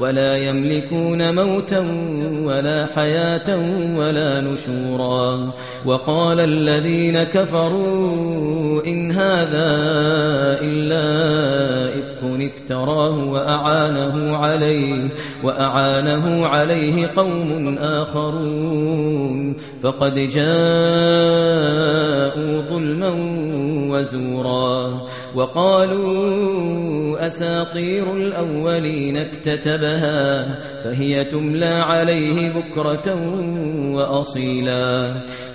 ولا يملكون موتا ولا حياة ولا نشورا. وقال الذين كفروا إن هذا إلا إفك افتراه وأعانه عليه وأعانه عليه قوم آخرون. فقد جاءوا ظلما وزورا. وقالوا أساطير الأولين اكتتبها فهي تملى عليه بكرة وأصيلا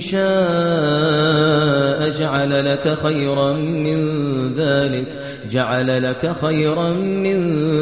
شاء جعل لك خيرا من ذلك. جعل لك خيرا من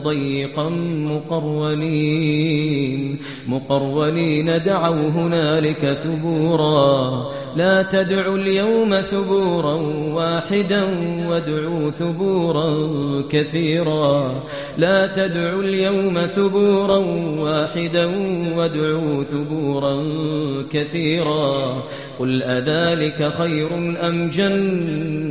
ضيقا مقرونين مقرونين دعوا هنالك ثبورا. لا تدعوا اليوم ثبورا واحدا وادعوا ثبورا كثيرا. لا تدعوا اليوم ثبورا واحدا وادعوا ثبورا كثيرا. قل أذلك خير أم جنة؟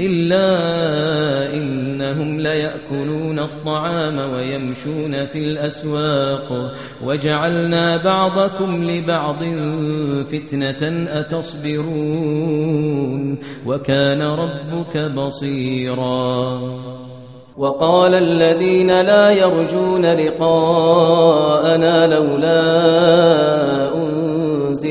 إلا إنهم ليأكلون الطعام ويمشون في الأسواق. وجعلنا بعضكم لبعض فتنة أتصبرون. وكان ربك بصيرا. وقال الذين لا يرجون لقاءنا لولا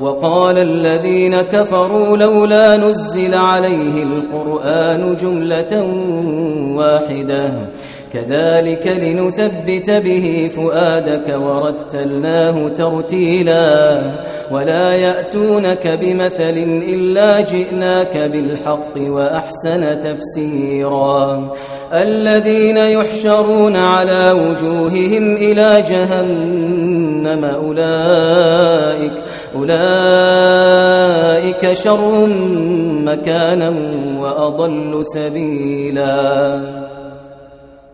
وقال الذين كفروا لولا نزل عليه القرآن جملة واحدة. كذلك لنثبت به فؤادك ورتلناه ترتيلا ولا يأتونك بمثل إلا جئناك بالحق وأحسن تفسيرا. الذين يحشرون على وجوههم إلى جهنم أولئك أولئك شر مكانا وأضل سبيلا.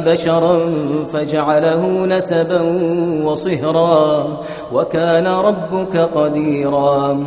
بشرا فجعله نسبا وصهرا وكان ربك قديرا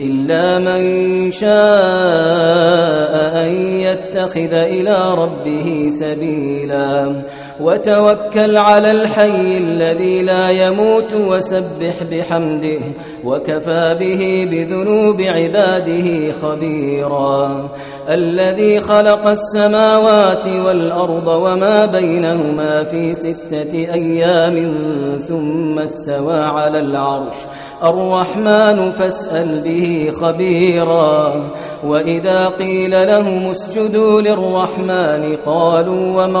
إلا من شاء أن يتخذ إلى ربه سبيلا. وتوكل على الحي الذي لا يموت وسبح بحمده وكفى به بذنوب عباده خبيرا. الذي خلق السماوات والأرض وما بينهما في ستة أيام ثم استوى على العرش. الرحمن فاسأل به خبيرا. وإذا قيل لهم اسجدوا للرحمن قالوا وما